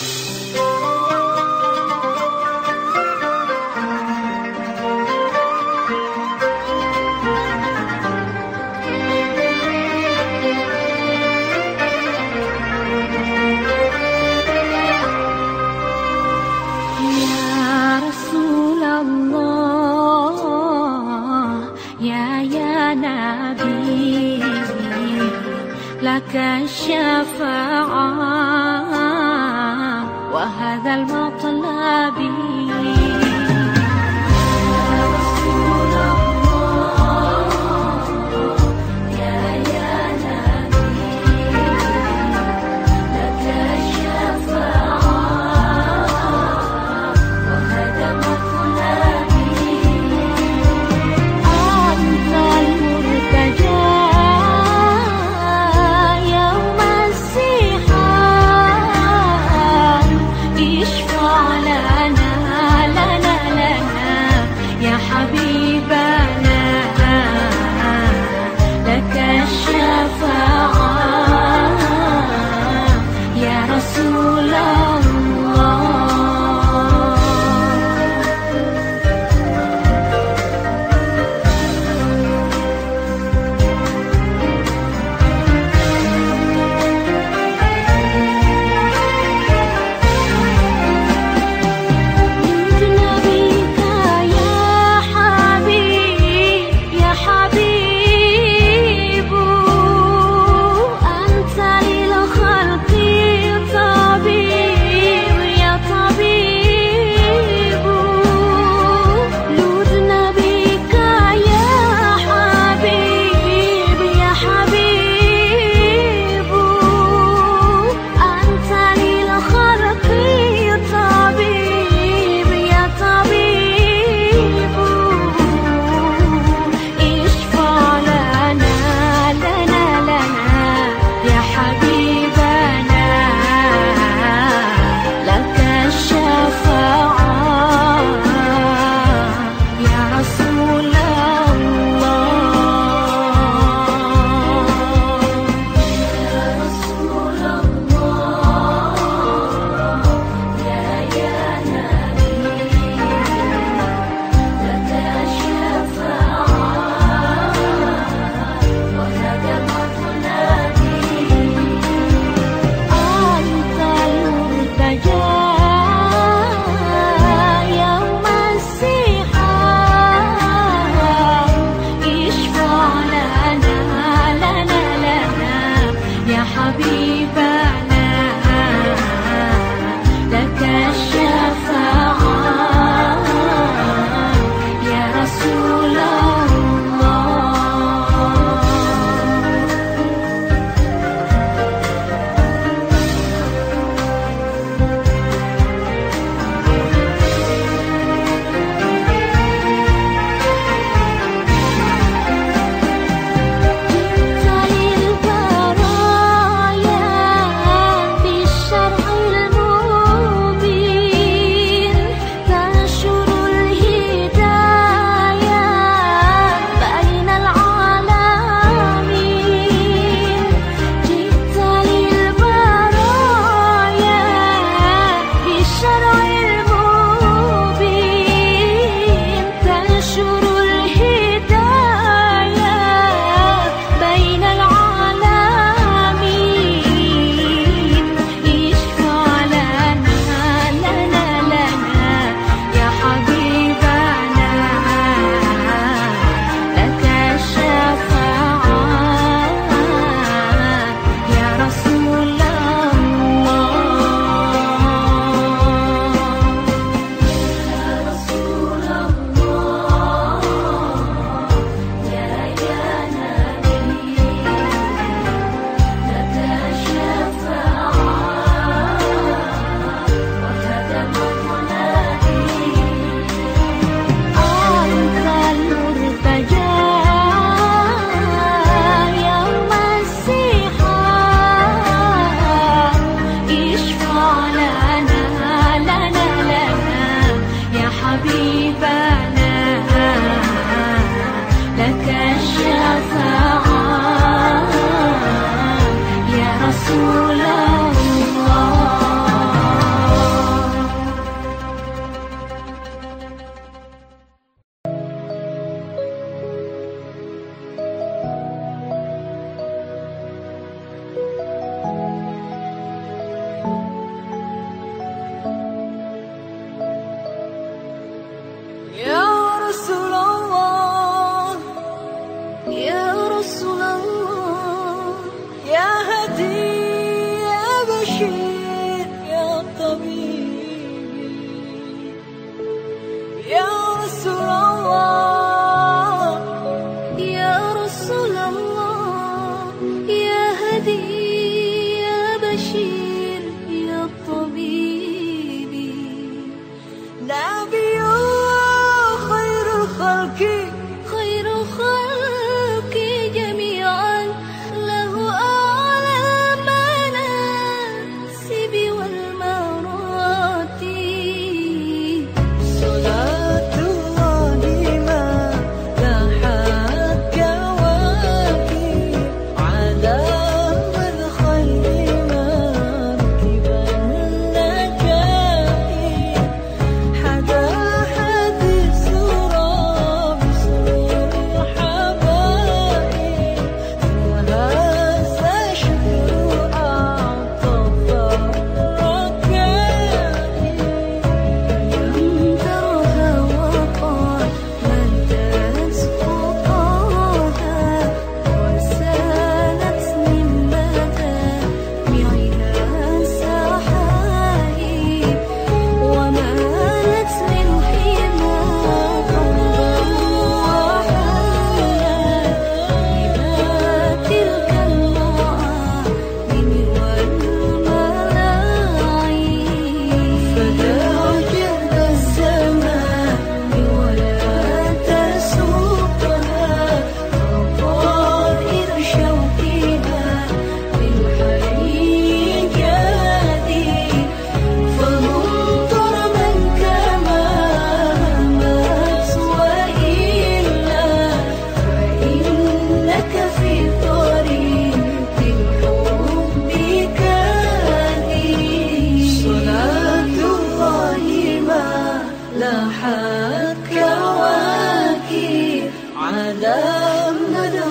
Música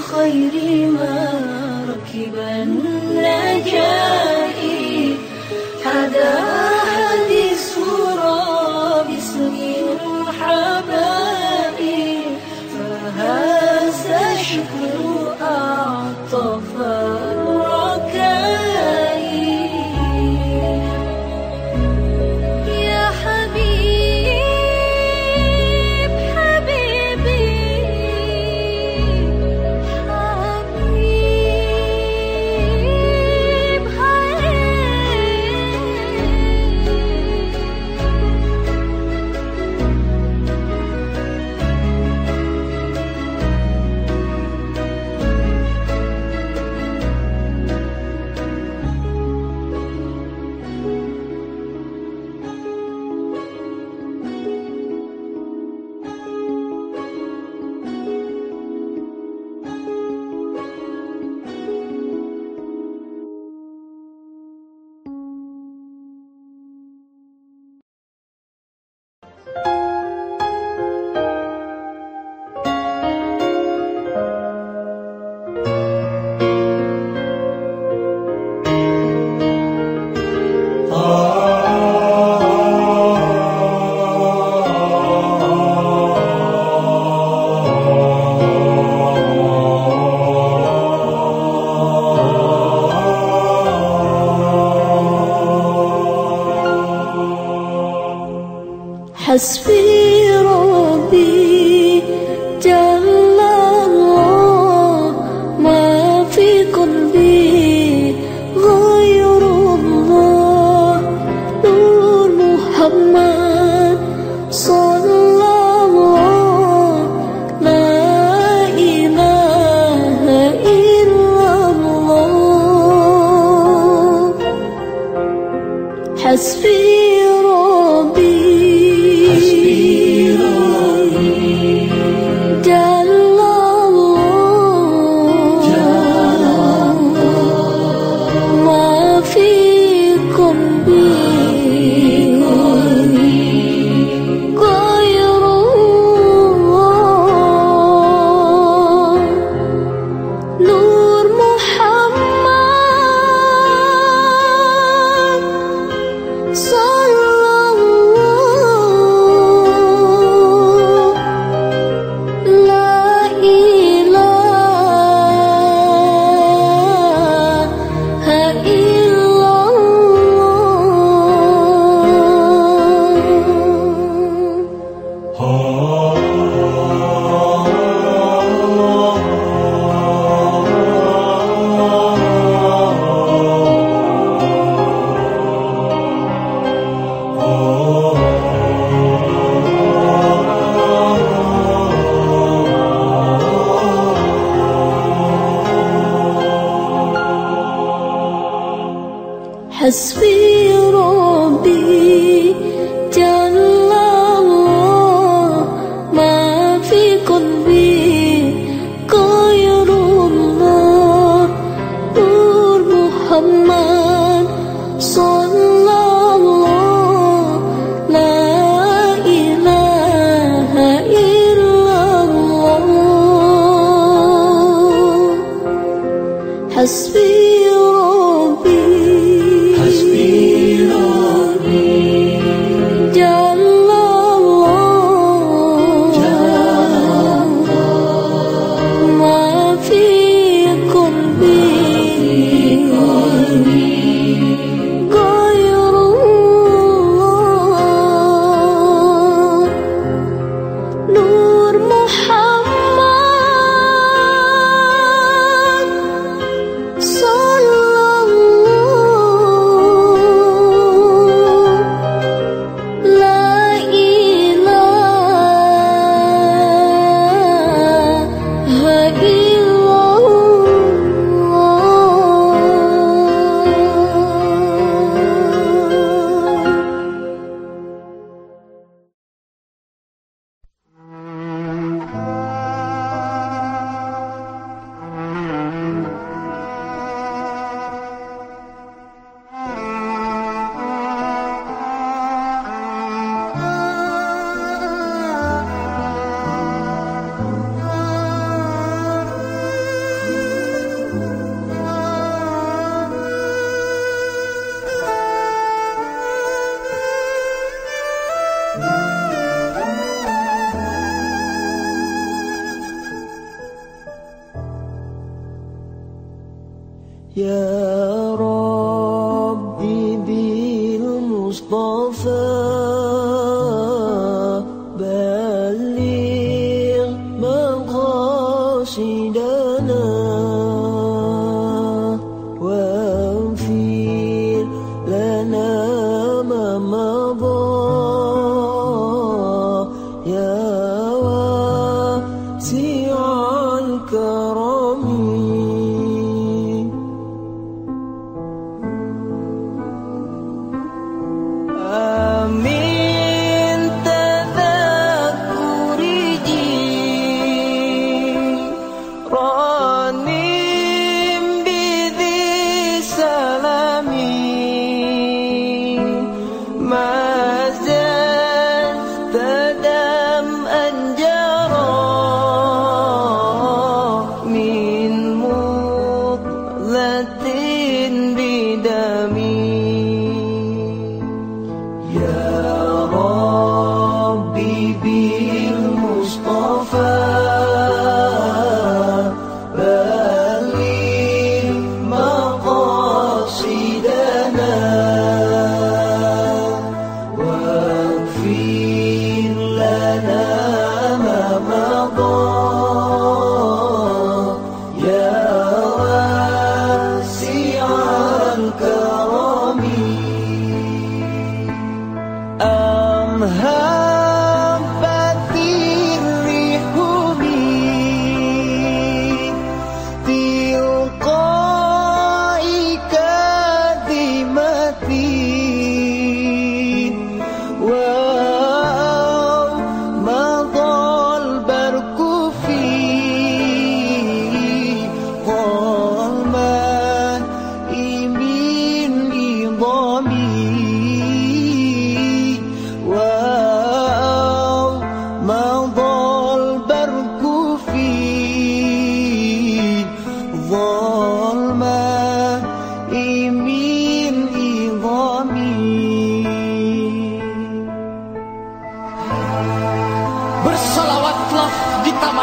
خير ما ركب النجائي حدائي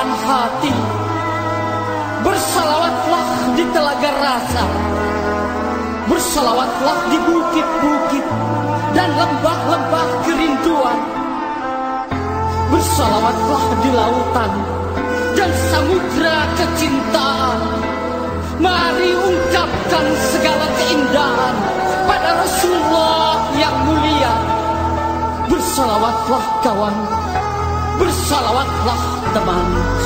dalam hati. Bersalawatlah di telaga rasa. Bersalawatlah di bukit-bukit Dan lembah-lembah kerinduan. Bersalawatlah di lautan Dan samudra kecintaan. Mari ungkapkan segala keindahan Pada Rasulullah yang mulia. Bersalawatlah kawan Bersalawatlah Bằng.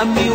kami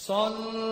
صلى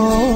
for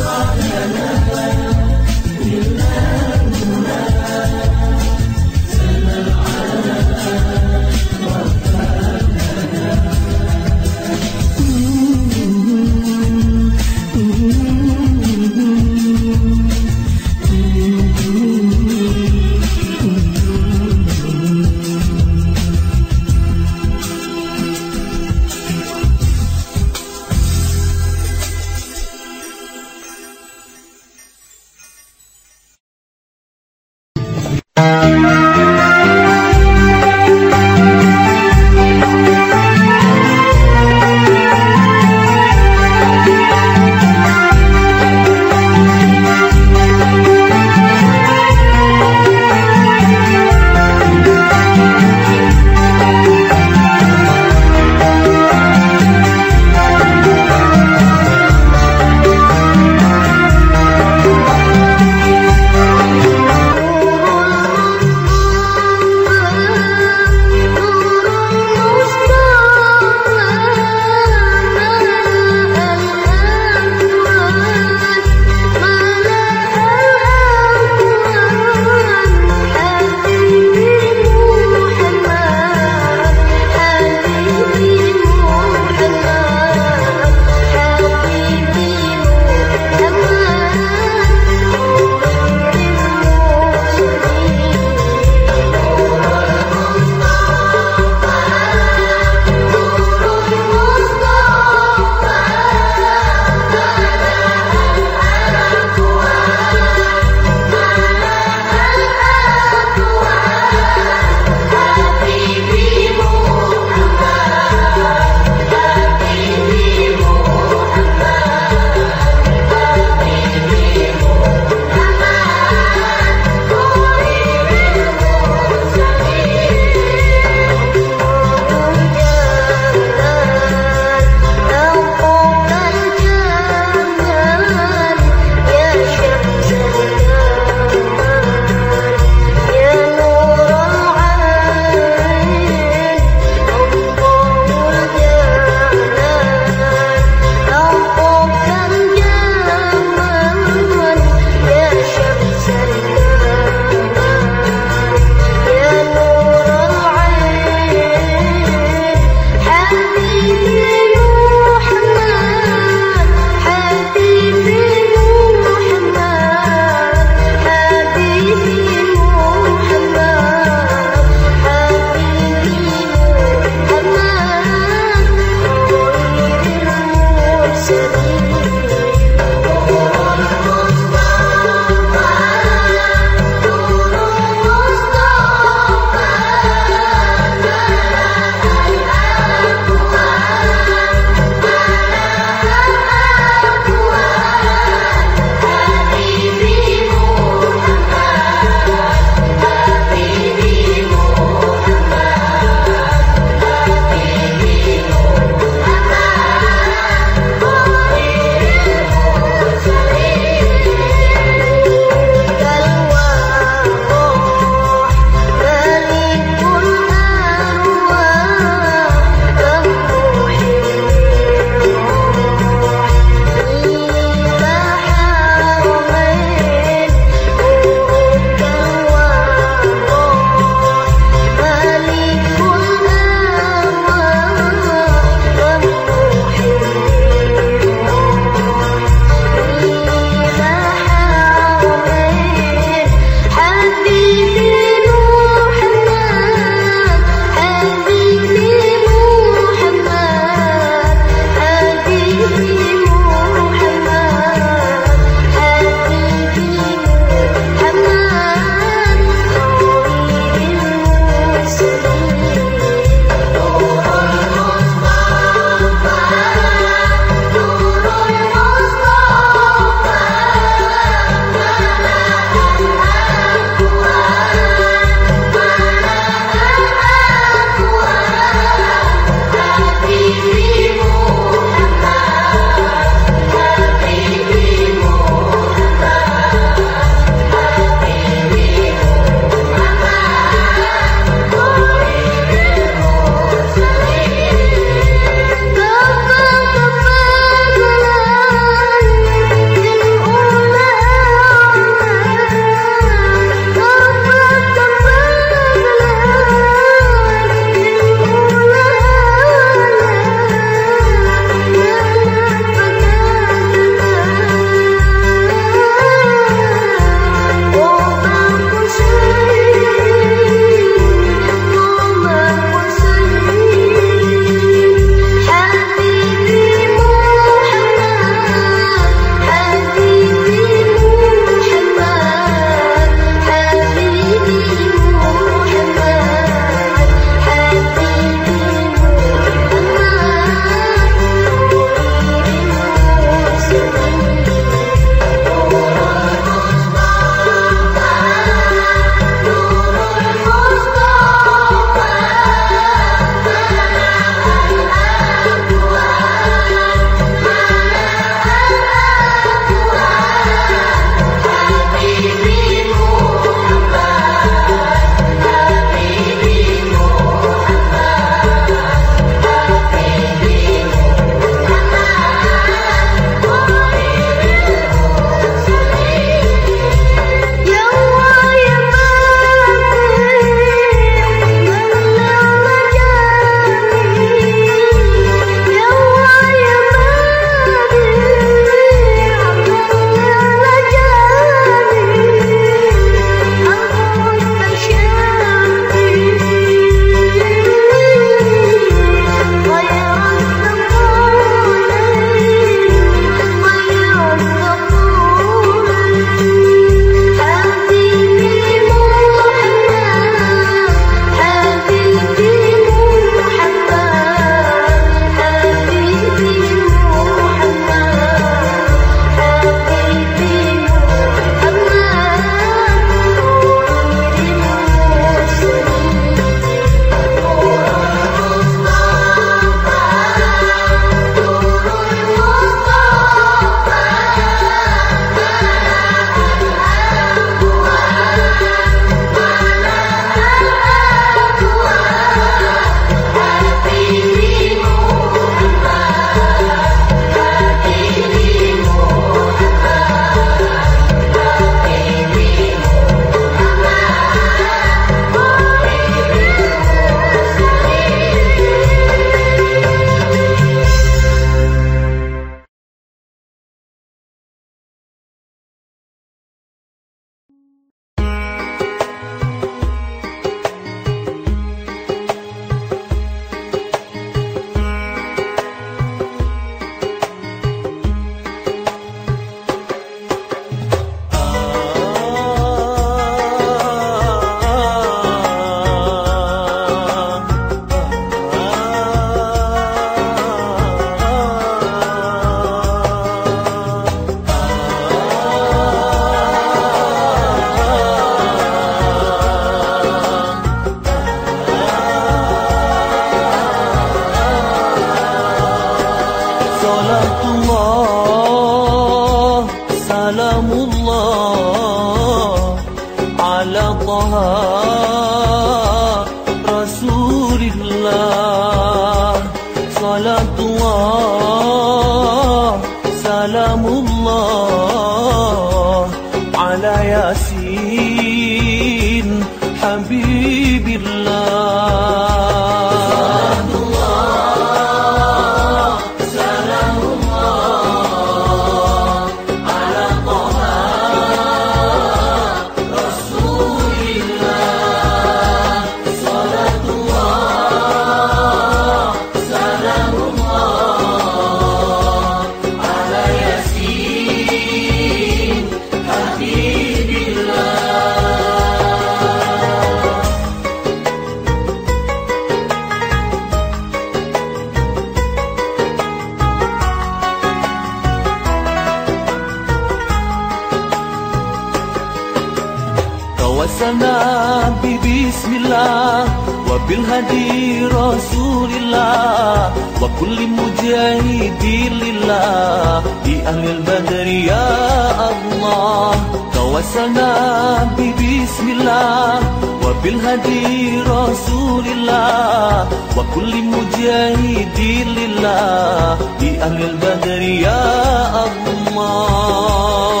الله وبالهدي رسول الله وكل مجاهد لله لأهل البدر يا الله